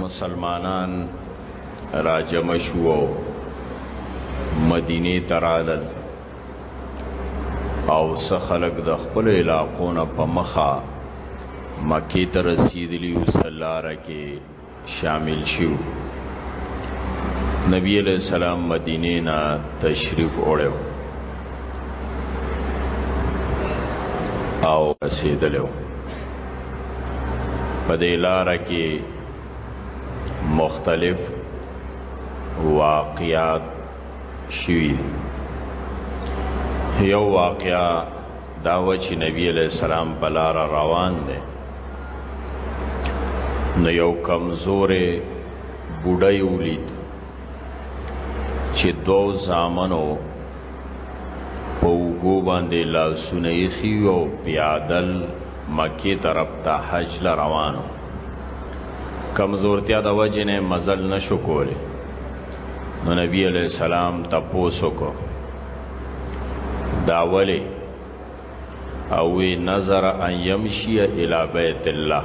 مسلمانان راجم شو مدینه ترالل او څه خلک د خپل علاقو نه په مخه مکی ته رسیدلی او سلاره کې شامل شو نبی علیہ السلام مدینه نه تشریف وړو او رسیدلو په دې لار کې مختلف واقعات شوي یو واقعا دا و چې نبی علیہ السلام په لار روان دی نو یو کمزورې بوډۍ ولید چې دو زامنو په وګو باندې لاسونه یې خيو او پیادل مکه طرف ته حج ل روانو کمزورتیا د وجنه مزل نشو کولی نو نبی علیہ السلام تپوسو کو داولی او نظر ان یمشی الی بیت الله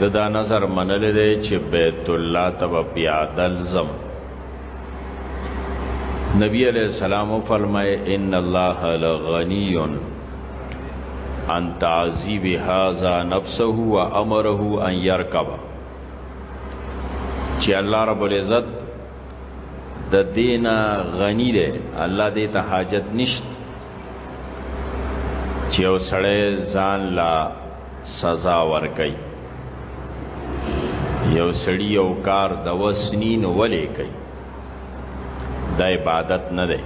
د دا نظر منل دی چې بیت الله ته به پیاده لزم نبی علیہ السلام فرمائے ان اللہ لغنی عن تعذیب هذا نفسه و امره ان يركب چې الله رب العزت د دینا غنی دی الله دې ته حاجت نشته چې وسړی ځان لا سزا ورکي یو سړی یو کار د وسنی نو ولې کوي د عبادت نه ده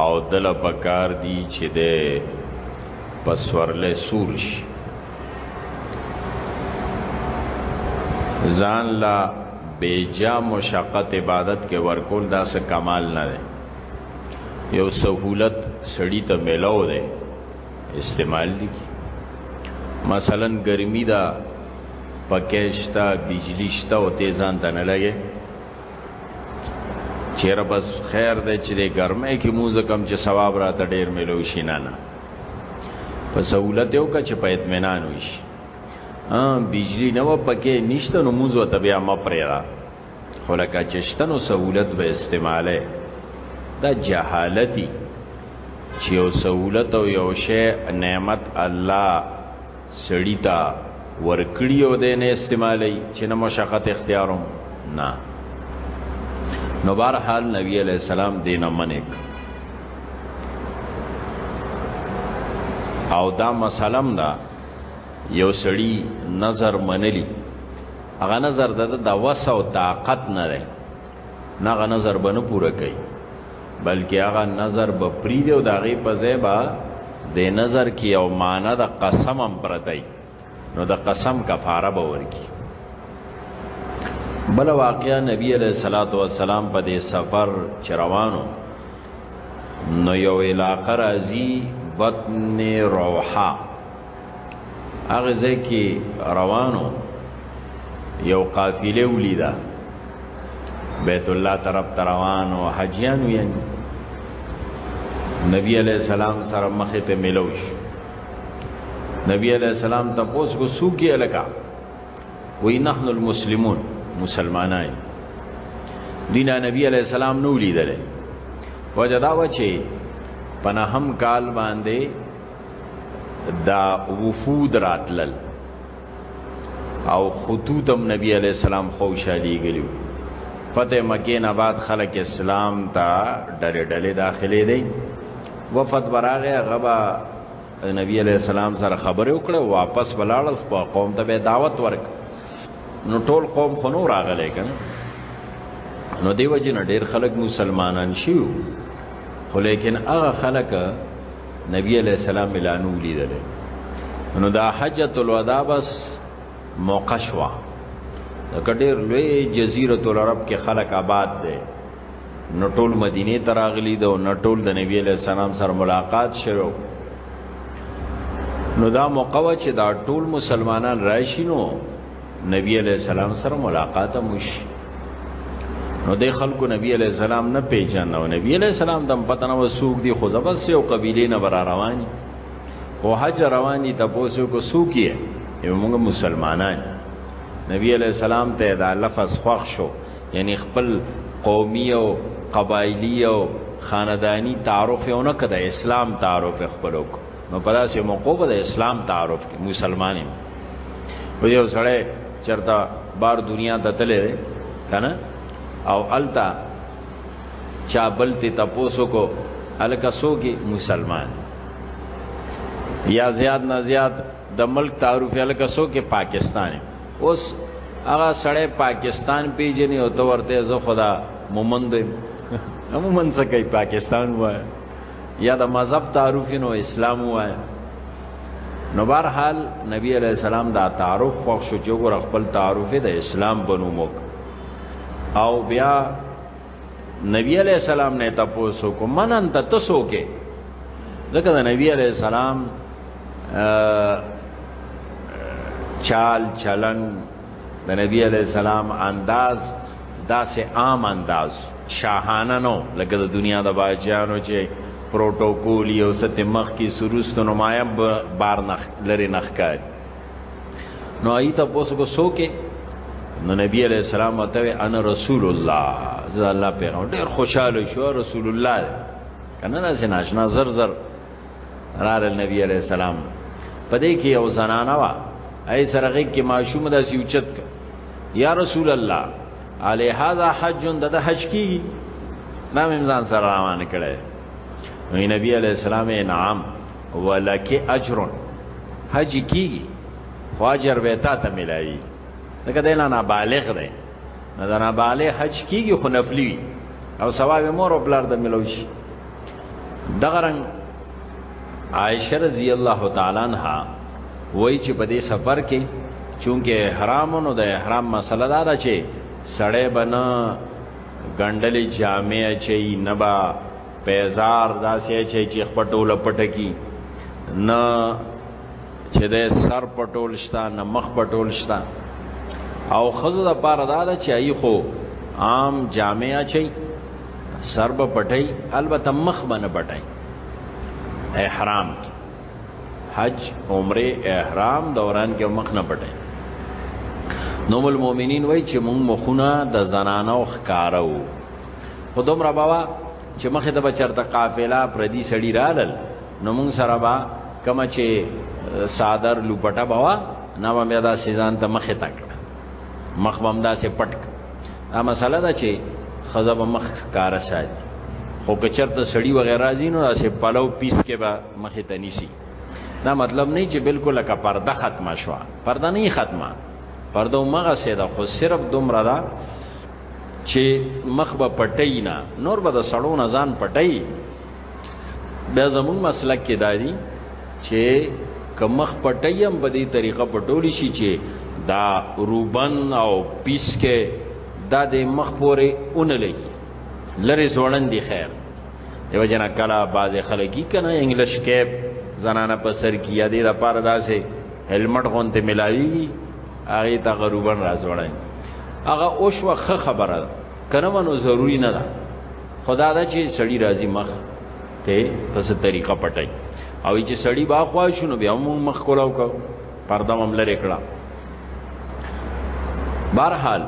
او دل پکار دی چې د پسورلې سور شي ځان لا بیجا مشقت عبادت کې ورکول دا څه کمال نه ده یو سہولت سړی ته ملو ده استعمال لکی مثلا گرمی دا پکیشتا بجلیشتا او تیزان ته نه لګي چیرې بس خیر دی چې د ګرمۍ کې موږ کم چې ثواب راته ډیر ملو شي نه نه په سہولت یو کا چې په اطمینان وشي ها بجلی نه و پکې نشته نو موږ ته بیا مپریرا خو لکه چې شته نو سهولت به استعماله دا جهالتي چې یو سهولت او یو شی نعمت الله سړی ته ورکړي او د نه استعمالي چې نه مشقت اختیاروم نه نو بهر حال نبی علی السلام دینه منک او دا مسلم دا یو سړی نظر منلی هغه نظر د د وس او طاقت نه دی نه هغه نظر به نه پوره کوي بلکې هغه نظر به پری دی او د هغې په ځای به د نظر کې یو معنا د قسم هم پرتی نو د قسم کفاره به ورکي بل واقعا نبی علیہ الصلوۃ والسلام په دې سفر چروانو نو یو علاقه راځي بطن روحه هغه ځای کې روانو یو قافله ولیدا بیت الله طرف ته روانو حجیان وی نبی علیہ السلام سره مخه ته ملوش نبی علیہ السلام تاسو کو سو کې الکا وی نحن المسلمون مسلمانای دینا نبی علیہ السلام نو لیدل وجداوه چې پناهم کال باندې دا وفود راتلل او خطوطم نبی علیہ السلام خوشحالی گلیو فتح مکین آباد خلق اسلام تا ڈلے ڈلے داخلے دی وفد براغه غبا نبی علیہ السلام سره خبرې وکړه واپس ولاړل خپل قوم ته به دعوت ورک نو ټول قوم خنو راغلی کنه نو دیو جن ډیر خلک مسلمانان شیو خو لیکن هغه خلک نبی علیہ السلام ملانو لیدل نو دا حجۃ الوداع بس موقع شوا د کډیر لوی جزیره العرب کې خلک آباد دي نو ټول مدینه ته راغلي دي نو ټول د نبی علیہ السلام سره ملاقات شوه نو دا موقع چې دا ټول مسلمانان راشي نو نبی علیہ السلام سره ملاقات مش نو د خلکو نبی علیہ السلام نه پیژن نو نبی علیہ السلام دم پتن و سوق دی خو زبس یو قبیله نه برا رواني او حج رواني تاسو کو سوقیه یو موږ مسلمانان نبی علیہ السلام ته دا لفظ خوښ شو یعنی خپل قومي او قبایلی او خاندانی تعارف یو نه کده اسلام تعارف خپلوک نو په داسې موقع به د اسلام تعارف کې مسلمان یم و یو سړی چرته بار دنیا ته تللی دی کنه او التا چا بل ته تاسو کو الکه سوګي مسلمان یا زیاد نه زیاد د ملک تعارف الکه سوګي پاکستان اوس هغه سړی پاکستان پیژني او تو ورته زه خدا مومند مومند څه کوي پاکستان وای یا د مذهب تعارف نو اسلام وای نو بهر حال نبی علی السلام دا تعارف خو شو چې ګور خپل تعارف د اسلام بنو موک او بیا نبی علی السلام نه تاسو کو منن ته تاسو کې ځکه د نبی علی السلام چال چلن د نبی علی السلام انداز داسې عام انداز شاهانه نو لکه د دنیا د باجانو چې پروتوکول یو ست مخ کې سروست نو مایا بار نخ لري نخکار نو ایت پوسو کو سو کې نو نبی علیہ السلام وتوی انا رسول الله زه الله پیغام ډیر خوشاله شو رسول الله کنه نه ناشنا زر زر رال النبي عليه السلام پدې کې یو زنانه وا اي سرغه کې ماشوم د سيوچت ک یا رسول الله علي هاذا حج د حج کی نام امزان سره روان کړي نو نبی عليه السلام انعام ولک اجر حج کی خواجر وتا ته ملایي دا کده نه بالغ دی نه دا بالغ حج کیږي خو نفلی او ثواب مور او بلار د ملوشي دغه رنګ عائشه رضی الله تعالی عنها وای چې په دې سفر کې چونکه احرام نو د احرام مسله دا ده چې سړی بنا ګندلې جامع چي نبا پیزار داسې چي چې خپټوله پټکی نه چې د سر پټول شته نه مخ پټول شته او خزو د پاره دا ده چې ای خو عام جامع اچي سر به پټي البته مخ باندې پټي احرام کی. حج عمره احرام دوران کې مخ نه پټي نو مل مومنین وای چې مونږ مخونه د زنانو ښکارو خو دومره بابا چې مخه ته بچرته قافله پردي سړي رالل نو مونږ سره با کما چې صادر لوپټه بوا نو مې دا سيزان ته مخه تک مخ بم دا سه پټک دا مسله دا چې خزب مخ کار شاید خو که چرته سړی وغیرہ زینو اسه پلو پیس کې به مخه ته نیسی دا مطلب نه چې بالکل لکه پرده ختمه شو پرده نه ختمه پرده مغه سیدا خو صرف دومره دا چې مخ به پټی نه نور به د سړو نه ځان پټی بیا زمون مسلک کې دادی چې که مخ پټی هم په دې طریقه پټول شي چې دا روبن او پیس کې دا د مخ پورې اون لګي لری زوړن دی خیر دیو جنا کلا باز خلکی کنه انګلیش کیپ زنانه په سر کیا دی د پاره داسې هلمټ غونته ملاویږي هغه ته غروبن راځوړای هغه اوش وخه خبره کنه منو ضروری نه ده خدا دا چې سړی راضی مخ ته پس طریقه پټای او چې سړی با خوا شنو بیا موږ مخ کولاو کو پرده هم لری کړه بهرحال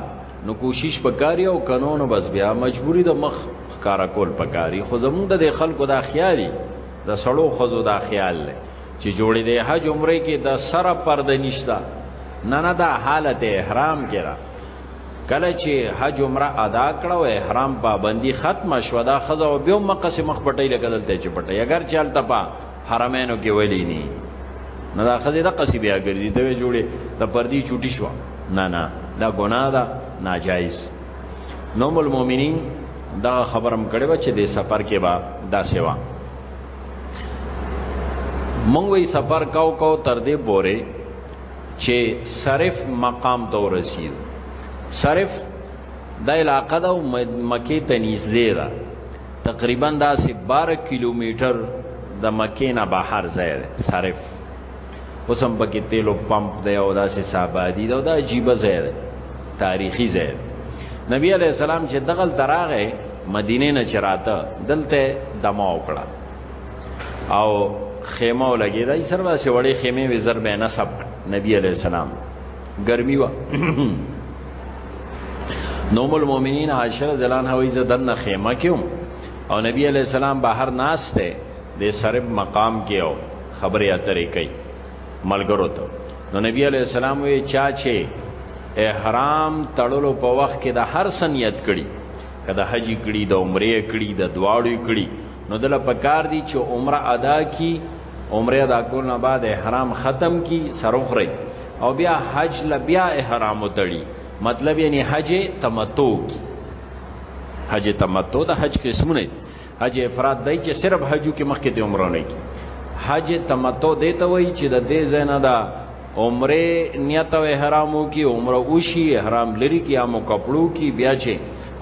نو کوشش پکاري او قانون بس بیا مجبوری د مخ کارا کول پکاري خو زمونږ د خلکو دا خیالي د سړو خزو دا خیال لري چې جوړې دی حج عمره کې د سره پرده نشتا نه نه دا حالت احرام کې را کله چې حج عمره ادا کړو احرام پابندي ختم شو دا خزه او بیا مقصه مخ پټې لګل ته چې پټې اگر چل تپا حرمینو کې ویلی ني نه دا خزه د قصې بیا ګرځي ته جوړې د پردي چوټي شو نه نه دا ګناه ده ناجایز نوم المؤمنین دا خبرم کړي و چې د سفر کې با دا سیوا مونږ وی سفر کاو کاو تر دې پورې چې صرف مقام ته ورسیدو صرف د علاقه د مکه ته نږدې ده تقریبا دا سه 12 کیلومتر د مکه نه بهر ځای صرف اوسم پکې تیلو پمپ دی او داسې سابادی دا د عجیب ځای دی تاریخي ځای نبی علی السلام چې دغل تراغه مدینه نه چراته دلته دما وکړه او خیمه ولګی دا سر واسه وړې خیمه وی زر به نسب نبی علی السلام ګرمي وا نوم المؤمنین عائشہ رضی الله عنها وی زدن خیمه کیو او نبی علی السلام بهر ناس ته د سرب مقام کیو خبرې اترې کوي ملګرو ته نو نبی علی السلام وی چا چې احرام تړلو په وخت کې د هر سنیت کړي کله حج کړي د عمره کړي د دواړو کړي نو دله پکار دي چې عمره ادا کی عمره ادا کول نه بعد احرام ختم کی سروخره او بیا حج ل بیا احرام وتړي مطلب یعنی حج تمتع کی حج تمتع د حج قسمونه حج افراد دای چې صرف حجو کې مخکې د عمره نه کی حج تمتع دی ته وای چې د دې زنه دا عمره نیت او احرامو کی عمره اوشي احرام لري کی امو کپړو کی بیا چې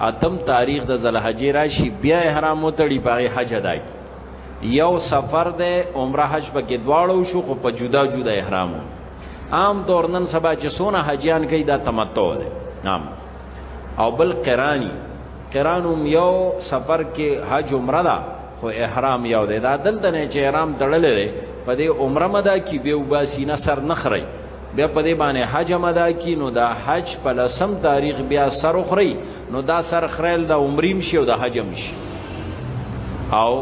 اتم تاریخ د ذلحجې راشي بیا احرام وتړي باغې حج ادا کی یو سفر ده عمره حج په کې دواړو شو خو په جدا جدا احرامو عام طور نن سبا چې سونه حجیان کوي دا تمتع ده عام او بل قرانی قرانم یو سفر کې حج عمره ده خو احرام یو دی دا دلته نه چې احرام تړلې دی په دې عمره مدا کې به وباسي نه سر نخري بیا په دې باندې حج مدا کې نو دا حج په لسم تاریخ بیا سر خري نو دا سر خریل دا عمریم شي او دا حجم شي او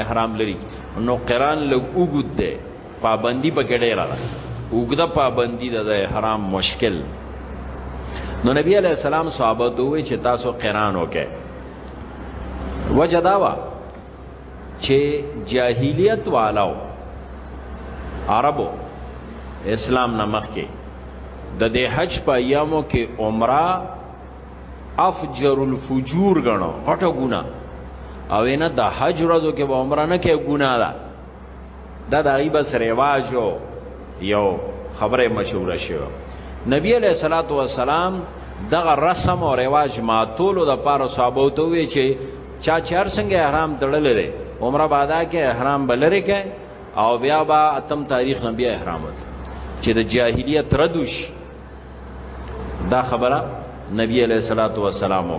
احرام لري نو قران لګ وګد دی پابندی په ګډه را وګدا پابندی د احرام مشکل نو نبی علیہ السلام صحابه دوی چې تاسو قران وکې وجداوا چې جاهلیت والو عربو اسلام نمخ کې د دې حج په ایامو کې عمره افجر الفجور غنو غټه ګنا او نه د حج ورځو کې به عمره نه کې ګنا ده دا د هغه بس رواج یو خبره مشهوره شوه نبی علیہ الصلوۃ والسلام دغه رسم او رواج ماتولو د پاره صحابه ته وی چې چا چار څنګه احرام تړل لري عمره بادا کې احرام بلری کې او بیا با اتم تاریخ نبی احرام وت چې د جاهلیت ردوش دا خبره نبی علیہ الصلوۃ والسلام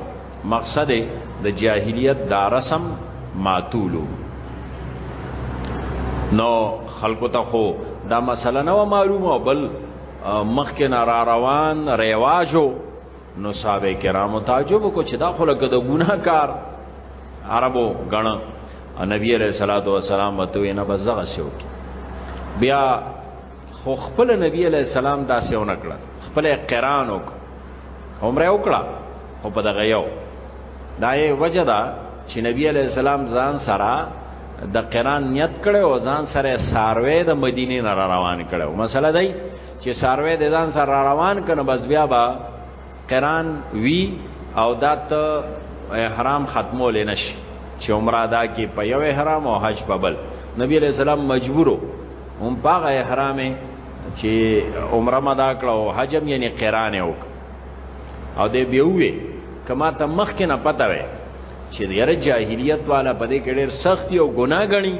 مقصد د جاهلیت دا رسم ماتولو نو خلکو ته خو دا مسله نه معلومه بل مخکې نه را روان ریواجو نو صحابه کرامو تعجب کو چې دا خلک د ګناه کار عربو غنه نبی علیہ الصلوۃ والسلام وتوینه بزغه شو بیا خو خپل نبی علی السلام داسې ونه کړ خپل قران وک عمره وکړه او په دغه یو دا یې وجدا چې نبی علی السلام ځان سره د قران نیت کړي او ځان سره ساروی د مدینه نه روان کړي مسله دی چې ساروی د ځان سره روان کنه بس بیا با قران وی او دا ته احرام ختمول نشي چې عمره ادا کې په یو احرام او حج په بل نبی علیہ السلام مجبورو هم پاغه احرام چې عمره مدا کړه او حج هم یعنی قران یو او دې بیوې کما ته مخ کې نه پتا وې چې یره جاهلیت والا په دې کې ډېر سخت او ګناه غني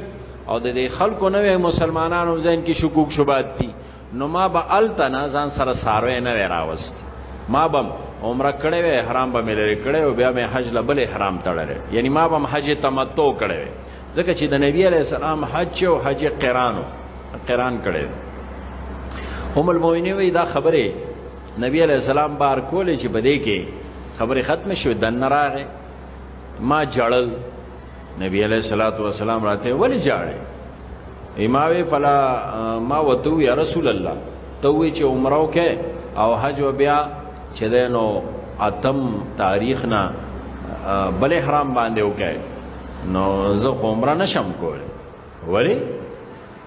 او د خلکو نوې مسلمانانو ځین کې شکوک شوبات دي نو ما به الته نه ځان سره ساروی نه وی راوست ما بم عمره کړې وې احرام به مې لري کړې او بیا مې حج له بل احرام تړلې یعنی ما بم حج تمتع کړې وې ځکه چې د نبی علی السلام حج او حج قرانو قران کړې هم المؤمنین وی دا خبره نبی علی السلام بار کولې چې بده کې خبره ختم شوه د نراغه ما جړل نبی علیہ الصلوۃ والسلام راته ولی جاړي اماوی فلا ما وتو یا رسول الله ته وی چې عمره وکې او حج بیا چې دینو اتم تاریخ نه بل احرام باندې وکې نو زه عمره نشم کول ولی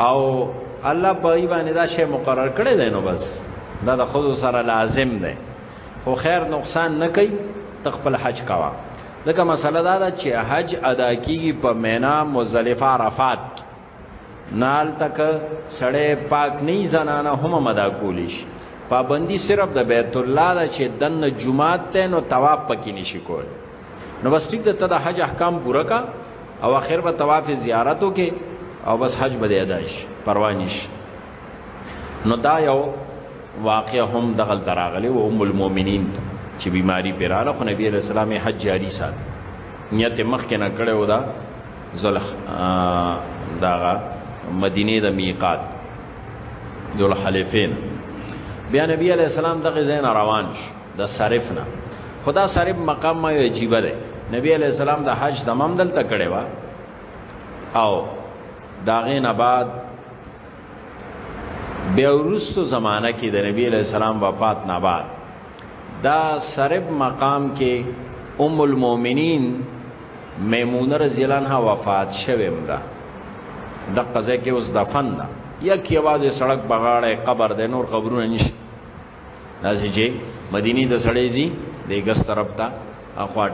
او الله په ای باندې دا شی مقرر کړی دی نو بس دا د خود سره لازم دی خو خیر نقصان نه کوي تخپل حج کوا دغه مسله دا ده چې حج ادا کیږي په مینا مزدلفه عرفات نال تک سړې پاک نه زنانه هم مدا کولیش پابندی صرف د بیت الله د چې دن جمعات ته نو تواب پکې نشي کول نو بس ټیک د ته د حج احکام پوره کا او اخر به طواف زیارت وکې او بس حج به ادا شي پروا نشي نو دا یو واقع هم دغل تراغلی و ام المؤمنین چې بیماری پیراله خو نبی علیہ السلام حج جاری سات نیت مخ کې نه کړه ودا زلخ داغه مدینه د میقات ذل حلیفین بیا نبی علیہ السلام دغه زین روان شو د صرف نه خدا صرف مقام ما عجیب ده نبی علی السلام د حج تمام دلته کړي وا او داغه نه بعد بیا ورستو زمانہ کې د نبی علی السلام وفات نه بعد دا صرف مقام کې ام المؤمنین میمونه رضی الله عنها وفات شوه مده د قضې کې اوس دفن ده یک یوازې سړک بغاړه قبر د نور قبرونه نشته داسې چې مدینی د سړی زی د ګس طرف ته اخوا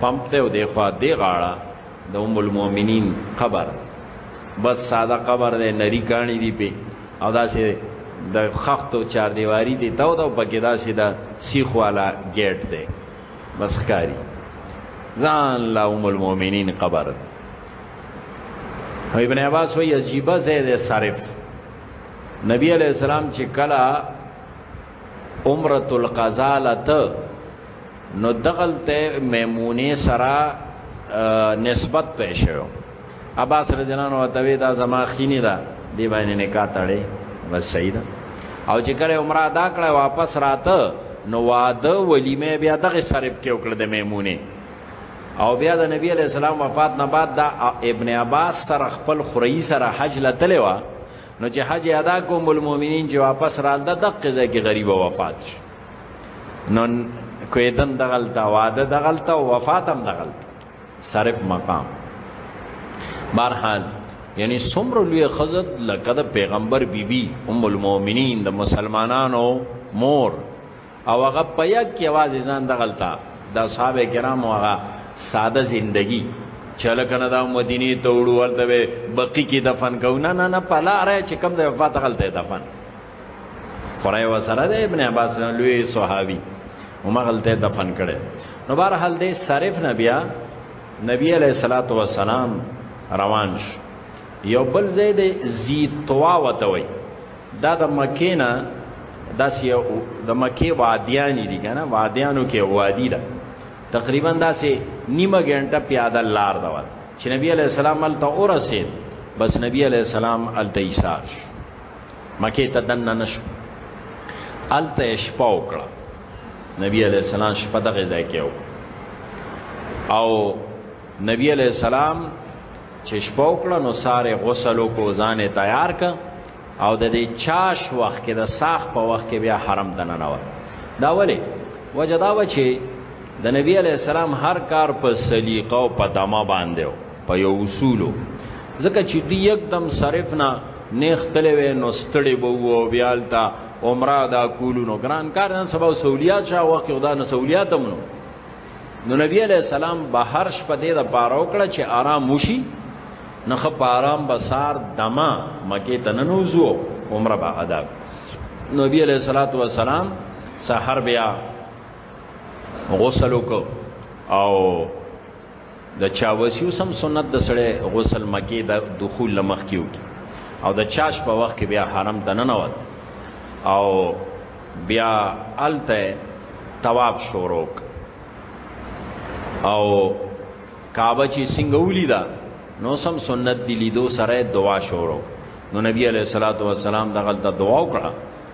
پمپ ته او د خوا د غاړه د ام المؤمنین قبر بس ساده قبر دی نری کانی دی په او داسې د خخت او چار دیواری دی تاو دا پکې داسې د سیخ والا گیټ دی بس ښکاری ځان لا ام المؤمنین قبر ابن عباس وی عجیبه زید صرف نبی علیہ السلام چې کلا عمرۃ القضاء لته نو دغلته میمونه سرا نسبت پېښو عباس رضی الله عنه وتوی دا زما خینی دا دی باندې نکاح تړي بس صحیح ده او چې کله عمره ادا کړه واپس راته نو واده ولیمه بیا دغه صرف کې وکړه د میمونه او بیا د نبی علی السلام وفات نه بعد دا ابن عباس سره خپل خوري سره حج لتلی و نو چې حج ادا کوم المؤمنین چې واپس رال د دقه ځای کې غریب وفات شي نو کویدن دغلتا واده دغلتا وفاتم دغلتا صرف مقام بارحال یعنی سمر لوی خزد لکه د پیغمبر بیبي بی ام المؤمنین د مسلمانانو مور او هغه په یک کې आवाज ځان دغلتا د اصحاب کرامو هغه ساده زندگی چله کنه دا مدینه ته وړو ولته بقی کې دفن کو نه نه نه پلا را چې کم ځای وفات غلطه دفن خدای وسره د ابن عباس لوی صحابي هم غلطه دفن کړي نو بهر حال دې صرف نبیا نبی علیہ الصلات والسلام روان شو یو بل زید زی توا وتوي دا د مکې نه داسې یو د مکې وادیانې دي کنه وادیانو کې وادي ده تقریبا داسې نیمه ګنټه پیاده لار ده وات چې نبی علی السلام الته اورسید بس نبی علی السلام الته ایثار شو مکې ته دننه نشو الته شپه وکړه نبی علی السلام شپه دغه ځای کې او نبی علی السلام چې شپه وکړه نو ساره غسل وکړو ځان تیار کړ او د دې چاش وخت کې د ساخ په وخت کې بیا حرم ته نه نور دا ولی وجه دا و چې د نبی علی السلام هر کار په سلیقه او په دمه باندې په یو اصولو ځکه چې دی یکدم صرف نه نیختلې وې نو ستړي بو او بیالتا عمره دا کولونو ګران کار نن سبا سہولیات شاه وخت خدا نه سہولیات هم نو نو نبی علیہ السلام بهر شپه دې د پاره وکړه چې آرام وشي نه خپ آرام بسار دما مکه تننوزو عمره با ادا نبی علیہ الصلوۃ والسلام سحر بیا غسل وکاو او د چاوسیو سم سنت د سړی غسل مکی د دخول لمخ کیو کی او د چاش په وخت کې بیا حرم ته ننوت او بیا الته تواب شوروک او کعبه چې څنګه ولیدا نو سم سنت دی لیدو سره دعا شورو نو نبی علیہ الصلوۃ والسلام دغه د دعا وکړه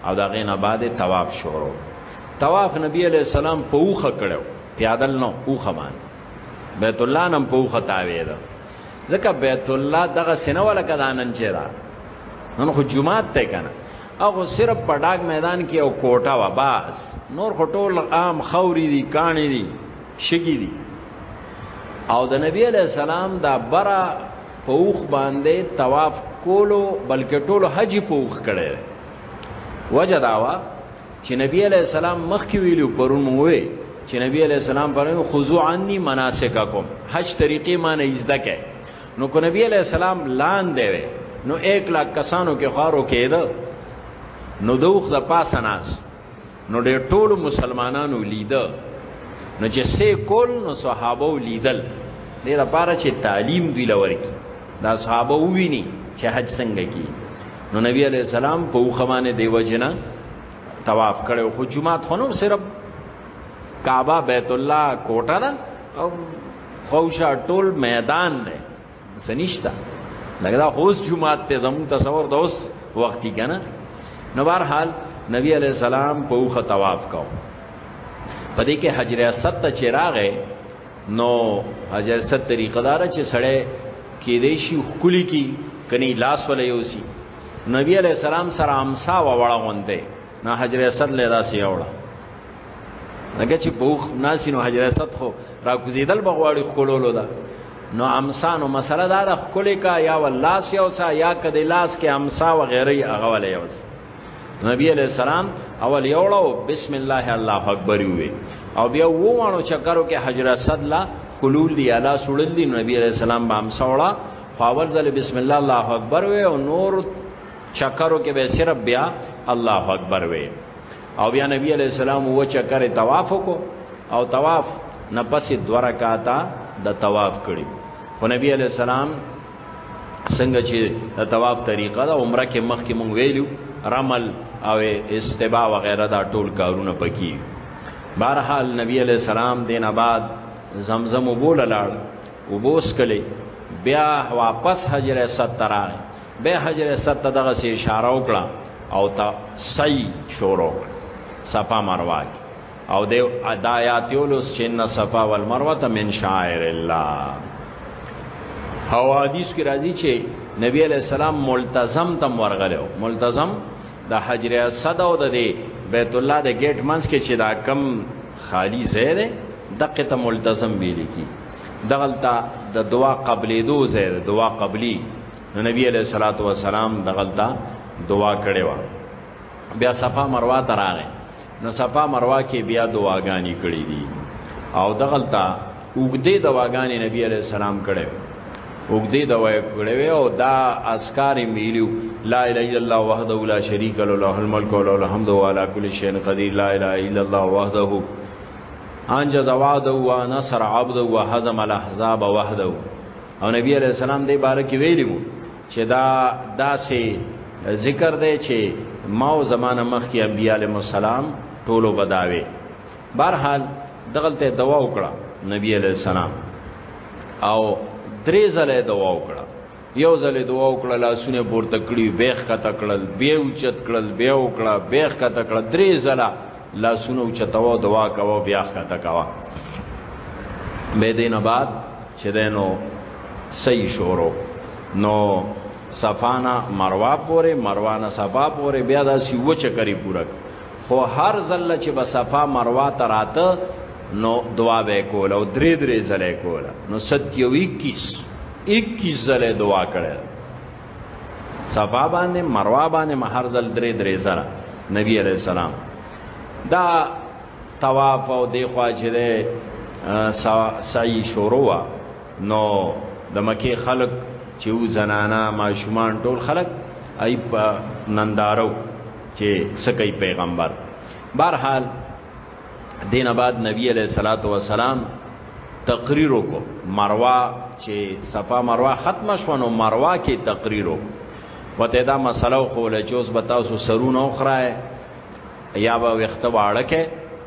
او دا غینه بعد تواب شورو طواف نبی علیہ السلام په اوخه کړو پیادل نو اوخه باندې بیت الله نم په خطاوي ده ځکه بیت الله دغه سینه ولا کدانن چې را نن خو جمعات ته کنه هغه صرف په ډاګ میدان کې او کوټه و باس نور خټول عام خوري دي کانی دي شګي دي او د نبی علی السلام دا برا پوخ باندې طواف کولو بلکې ټولو حج پوخ کړي وجه داوا چې نبی علی السلام مخ کې ویلو پرون مو وی چې نبی علی السلام فرمایي خذو عني مناسککم حج طریقې مان ایزده کې نو کو نبی علی السلام لاندې وي نو 1 لاک کسانو کې خارو کېده نو دوخ د پاسه ناس نو ډېر ټول مسلمانانو لیده نو چې سه کول نو صحابه لیدل دې لپاره چې تعلیم دی لور کی دا صحابه ویني چې حج څنګه کی نو نبی علیہ السلام په وخمانه دی وجنه طواف کړو خو جمعات خنو صرف کعبه بیت الله کوټه ده او خوشا ټول میدان دی سنشتہ لکه دا خوس جمعات ته زمون تصور د اوس وختي کنه نو بهر حال نبی علی السلام په وخت طواف کاو پدې کې حجر اسد ته چراغه نو حجر ست طریقه دار چې سړی کې دی شي خکلی کی کني لاس ولې یوسی نبی علی السلام سره امسا وړه غونده نه حجر اسد له داسې یوړه هغه چې بوخ ناسی نو حجر اسد خو را کوزیدل بغواړي خکولولو دا نو امسانو مسله دا د خکلی کا یا ولاس یوسا یا کدی لاس کې امسا و غیره هغه ولې یوسا نبی علیہ السلام اول یوړو بسم الله الله اکبر وی او بیا ووانو چکرو کې حجر اسد لا کلول دی الا سړل دی نبی علیہ السلام بام سوړه خواول ځل بسم الله الله اکبر وی او نور چکرو کې به صرف بیا الله اکبر وی او بیا نبی علیہ السلام و چکر طواف کو او طواف نه پسې دوه رکعاته د طواف کړي خو نبی علیہ السلام څنګه چې د طواف طریقه ده عمره کې مخ کې مونږ ویلو رمل او استباع وغیرہ دا ټول کارونه پکې بهرحال نبی علی السلام دین آباد زمزم وبول لاړ وبوس کله بیا واپس حجر اسد ترای به حجر اسد ته دغه سی اشاره وکړه او تا سعی شروع صفا مروه او د ادایات یولس چې ان صفا والمروه من شاعر الله او حدیث کې راځي چې نبی علی السلام ملتزم تم ورغلو ملتزم د حجر اسد او د بیت الله د گیټ منځ کې چې دا کم خالی ځای دی دقه ته ملتزم ویل کی دغلطه د دعا قبلې دو ځای د دعا قبلی نو نبی علیہ الصلوۃ والسلام دغلطه دعا کړې و بیا صفه مروه ته راغی نو صفا مروه کې بیا دعاګانې کړې دي او دغلطه وګدې دواګانې نبی عليه السلام کړې وګدې دوا کړې او دا اسکار میلو لا اله الا الله وحده لا شريك له له الملك وله الحمد وعلى كل شيء قدير لا اله الا الله وحده انجز وعده ونصر عبده وهزم الاحزاب وحده او نبی عليه السلام دې بارک ویلو چې دا داسې ذکر دی چې ما او زمانه مخ کې انبیاء علیهم السلام ټولو بداوي بهرحال دغلته دوا وکړه نبی علیہ السلام او درې ځله دوا وکړه یو ځله دوا وکړه لاسونه پورته کړی بیخ کا تکړل بیا اوچت کړل بیا وکړه بیخ کا تکړه درې ځله لاسونه اوچتاو دوا کاوه بیا کا تکوا به دینه بعد چې دی نو صحیح شورو نو صفانا مروا پورې مروانا صفا پورې بیا دا سی و چکرې پورک خو هر ځل چې به صفا مروا تراته نو دعا به کول او درې درې ځلې کول نو 21 21 ځلې دعا کړې صفا باندې مروا باندې مهر ځل درې درې ځله نبی عليه السلام دا طواف او دی خوا چې ده سعی شروع نو د مکه خلق چې و زنانا ماشومان ټول خلق ای په نندارو چې سکی پیغمبر بهرحال دین بعد نبی علیہ الصلوۃ والسلام تقریر کو مروه چې صفا مروه ختم شونه مروه کې تقریر کو وته دا مسله خو له جوز بتاو سرونه خره یا به وخت واړه کې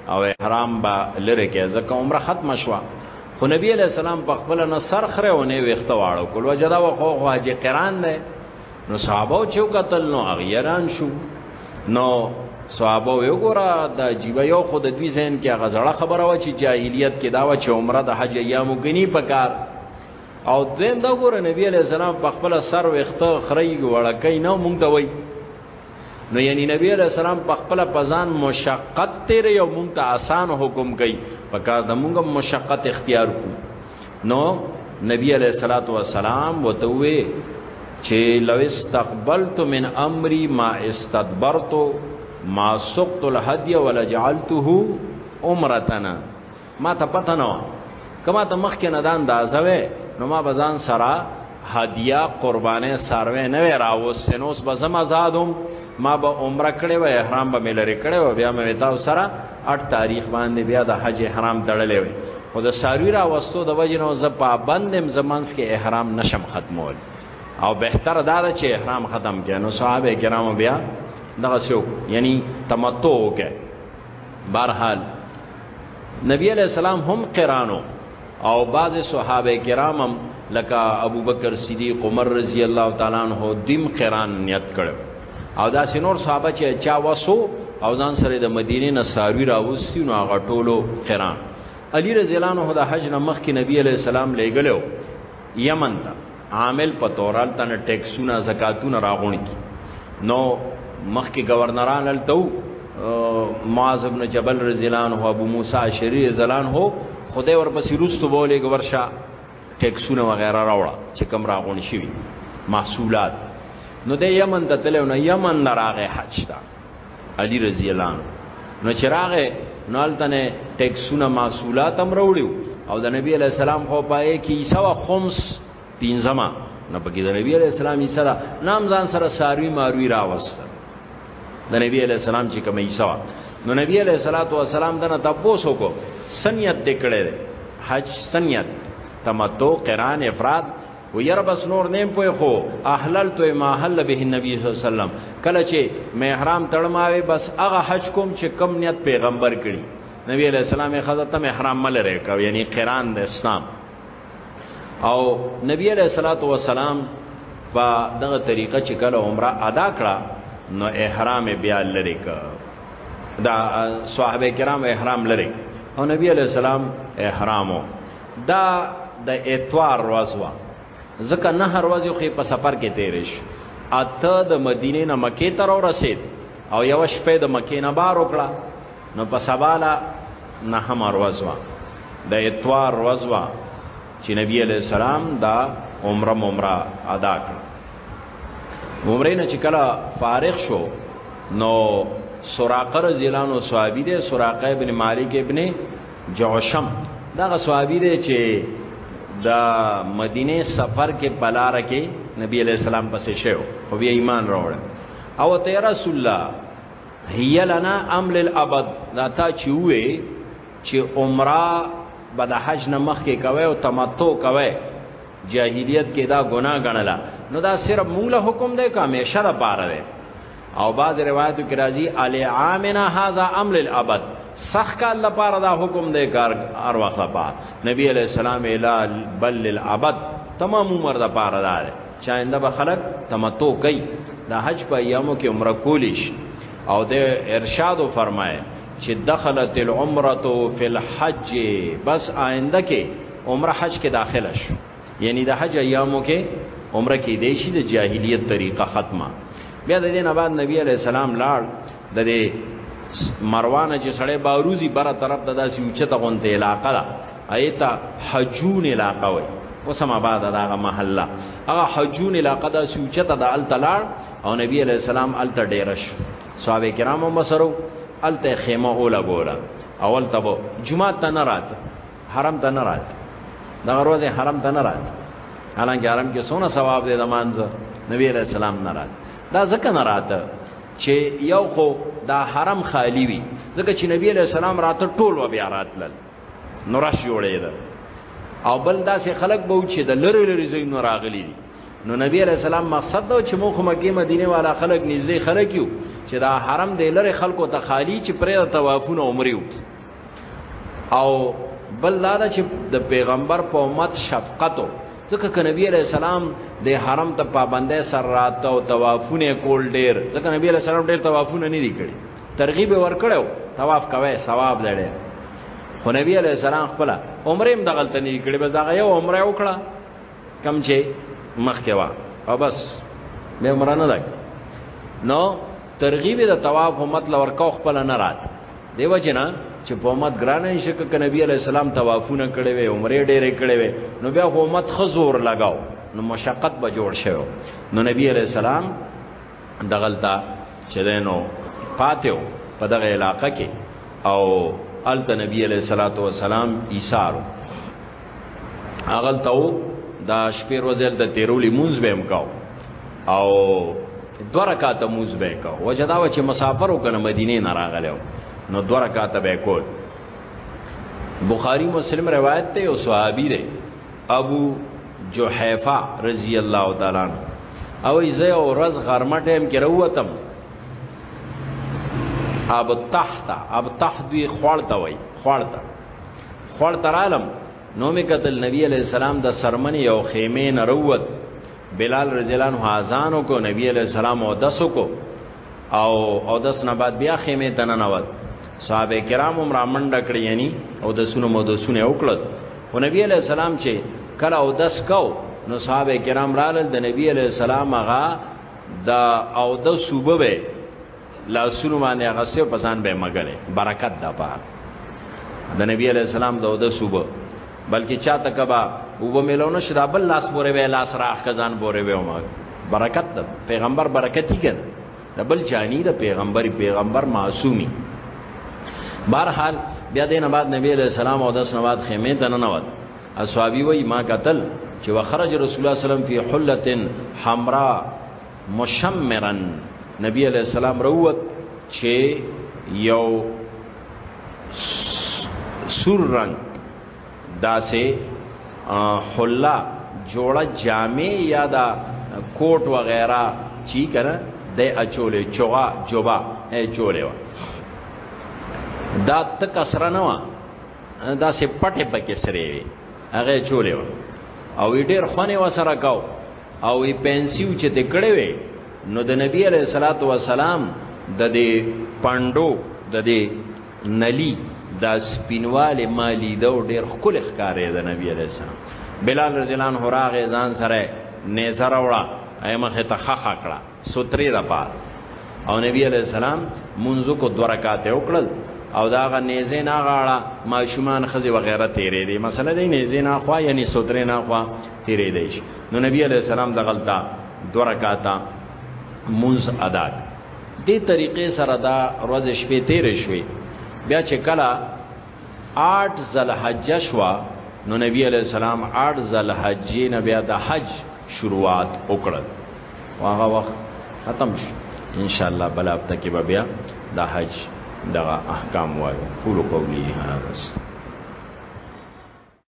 او احرام به لره کې ځکه عمره ختم شوه خو نبی علیہ السلام په خپل نه سر خره او نه وخت واړو کول وجدا و خو حاجی قران نه نو صحابه چې قتل نو اغیران شو نو صحابه یو ګره د جیبه یو خود دوی ذهن کې غزړه خبره و چې جاهلیت کې دا و چې عمره د حج ایامو غنی پکار او دویم دا ګوره نبی علیہ السلام په خپل سر وخته خړی وړکې نو مونږ ته وای نو یعنی نبی علیہ السلام په خپل پزان مشقت تیر یو مونږ ته آسان حکم کوي په کار د مونږ مشقت اختیار کو نو نبی علیہ الصلوۃ والسلام وتوي چې لو استقبلت من امری ما استدبرت ما سقط الهدي ولا جعلته عمرتنا ما ته پته نه کما ته مخ کې نه دان دازه وې نو ما بزان سرا هدیه قربانه ساروي نه وې راوست نوس به زم آزادم ما به عمره کړې و احرام به ملری کړې و بیا مې تاو سره 8 تاریخ باندې بیا د حج احرام تړلې و خو د ساروی را وستو د وجنو ز پابندم زمانس کې احرام نشم ختمول او بهتر دا ده چې احرام ختم کړي نو صحابه کرامو بیا دغه سو یعنی تمتع وکړي بهرحال نبی علیہ السلام هم قرانو او بعض صحابه کرامم لکه ابوبکر صدیق عمر رضی الله تعالی عنہ دیم قران نیت کړ او دا سينور صحابه چې چا وسو او ځان سره د مدینه نه ساروی راوستي نو هغه ټولو قران علی رضی الله عنه د حج نه مخکې نبی علیہ السلام لېګلو یمن ته عامل په تورال تنه ټیکسونه زکاتونه راغون کی نو مخکې گورنران التو معاذ ابن جبل رضی الله عنه ابو موسی اشعری رضی الله عنه خدای ورپسې روستو بوله ګورشا ټیکسونه وغیرہ راوړه چې کم راغون شي محصولات نو د یمن ته تلو نه یمن لراغه حج ته علی رضی الله عنه نو چراغه نو التنه ټیکسونه محصولات هم وروړو او د نبی علی السلام خو پای کې ایسوا خمس پینځما نو پکې د نبی علی السلام یې سره نام ځان سره ساروی ماروی راوست د نبی علی السلام چې کوم ایسوا نو نبی علی صلوات و سلام دنه تاسو کو سنیت دکړه حج سنیت تمتع قران افراد و یره بس نور نیم پوی خو احلل تو ما حل به نبی صلی الله علیه وسلم کله چې مې احرام تړماوي بس هغه حج کوم چې کم نیت پیغمبر کړي نبی علیہ السلام خزه تم احرام مل رې کو یعنی قران د اسلام او نبی علیہ الصلوۃ والسلام په دغه طریقه چې کله عمره ادا کړه نو احرام بیا لری ک دا صحابه کرام احرام لری او نبی علیہ السلام احرامو دا د اتوار ورځ وه ځکه نه هر ورځ خو په سفر کې تیرې شو اته د مدینې نه مکې ته راورسېد او یو شپه د مکې نه بار وکړه نو په سباله نه هم ورځ وه د اتوار ورځ وه چې نبی علی السلام دا عمره عمره ادا کړ عمره نه چې کله فارغ شو نو سراقه رضی الله عنه صحابي دی سراقه ابن مالک ابن جعشم دغه صحابي دی چې د مدینه سفر کې بلار کې نبی علیہ السلام پسې شو خو بیا ایمان راوړ او ته رسول الله هی لنا امل الابد دا تا چې وې چې عمره به د حج نه مخکې کوي او تمتع کوي جاهلیت کې دا ګناه ګڼله نو دا صرف موږ له حکم دی که همیشه د پاره دی او بعض روایتو کې راځي علی عامنا هاذا امل الابد سخ کال لپاره دا حکم دی کار ار وخت لپاره نبی علیہ السلام الا بل للابد تمام عمر دا پاره دا دی چې آینده به خلک تمتع کوي دا حج په ایامو کې عمره کولیش او د ارشاد فرمایي چې دخلت العمره فی الحج بس آینده کې عمره حج کې داخله شو یعنی د حج ایامو کې عمره کې دی شي د جاهلیت طریقه ختمه بیا د دې نه بعد نبی علی السلام لاړ د دې مروانه چې سړی باروزی بره طرف ته داسې اوچته غونته علاقه ده ایته حجون علاقه وای اوسم آباد دغه محله هغه حجون علاقه ده سوچته د التلار او نبی علی السلام الته ډیرش صحابه کرامو مسرو الته خیمه اوله ګوره اول تبو جمعه تنرات حرم ته نه رات دا روزه حرم ته نه رات حالانکه حرم کې سونه ثواب دی د مانځ نبی علیہ السلام نه رات دا ځکه نه رات چې یو خو دا حرم خالی وي ځکه چې نبی علیہ السلام راته ټول و بیا راتلل نو رش جوړېده او بل داسې خلک به چې د لری لری زینو راغلي دي نو نبی علیہ السلام مقصد دا چې موږ مکه مدینه والا خلک نږدې خلک یو چې دا حرم د لری خلکو ته خالی چې پرې طوافونه عمره وکړي او بل دا چې د پیغمبر په امت شفقتو ځکه ک نبی علیہ السلام د حرم ته پابندې سر راته او توافونه کول ډیر ځکه نبی علیہ السلام ډیر توافونه نه دي کړی ترغیب ورکړو طواف کوي ثواب لري خو نبی علیہ السلام خپل عمره هم د غلطنی کړي بس دا یو عمره وکړه کم چې مخکې وا او بس به عمره نه ده نو ترغیب د طواف همت لور کو خپل نه رات دیو جنا چې په امت ګرانه شي ک نبی علی السلام طوافونه کړي وي عمره ډېرې کړي وي نو بیا امت خزور لگاو نو مشقت به جوړ شوی نو نبی علی السلام دغلتا چې دینو پاتیو په دغه علاقه کې او الت نبی علیہ الصلوۃ والسلام ایثارو اغلتو دا شپې ورځې د تیرولې مونږ به امکاو او دو رکعات مونږ به کا وجدا و چې مسافر وکنه مدینه نه راغلو نو دو رکعات به کول بخاری مسلم روایت ته او صحابي دی ابو جحیفه رضی الله تعالی عنہ او زه ورځ غرمه ټیم کې وروتم اب تحت اب تحت وی خوړته وای خوړته خوړته عالم نو می قتل نبی علی السلام د سرمن یو خیمه نه وروت بلال رضی الله عنه اذان کو نبی علی السلام او دسو کو او او دس نه بعد بیا خیمه ته ننوت صحابه کرام هم را منډه کړی یعنی او د سونو مو د سونه وکړل او نبی علی السلام چې کله او دس کو نو صحابه کرام رالل د نبی علی السلام هغه د او د صوبه به لا سونو باندې هغه سه پسان به مګلې برکت ده په د نبی علی السلام د او د صوبه بلکې چاته کبا وب ملونه شدا بل لاس پورې وې لاس راخ کزان پورې وې ما برکت ده پیغمبر برکتی کړه د بل جانی د پیغمبر پیغمبر معصومی بهرحال بیا دې نه بعد نبی رسول الله او داس نواد خیمه ته نه نواد اصحابي وای ما قتل چې وخرج رسول الله صلی الله علیه وسلم فی حله حمراء مشمرا نبی علیہ السلام روت چې یو سور رنگ دا سه حلا جوړه جامع یا دا کوټ وغیرہ چی کنه د اچولې چوغا جوبا ای چولې وا دا تک سره نه وا دا سه پټه پکې سره وي هغه چولې وا او ډیر خونه وسره کاو او ای پنسیو چې د کړې وې نو د نبی علیہ الصلوۃ والسلام د دې پاندو د دې نلی دا سپینواله مالی دا ډېر خل ښکارې د نبی علیہ السلام بلال رضی الله عنه راغې ځان سره نه سره وړه ایمخه ته خخ کړه سوتری د پاره او نبی علیہ السلام منځو کو دوه رکعات وکړل او دا غ نیزه نه غاړه ماشومان خزي وغیرہ تیرې دي مثلا دې نیزه نه خوا یعنی سوتره نه خوا تیرې دي نو نبی علیہ السلام د غلطا دو رکاتا منز ادا دې طریقې سره دا ورځ شپې تیر شوې بیا چې کلا 8 ذلحج شوا نو نبی علیہ السلام 8 ذلحج نه بیا د حج شروعات وکړل واغه وخت ختم شو ان شاء الله بل هفته کې بیا د حج دغه احکام وایو قولوا قولي هذا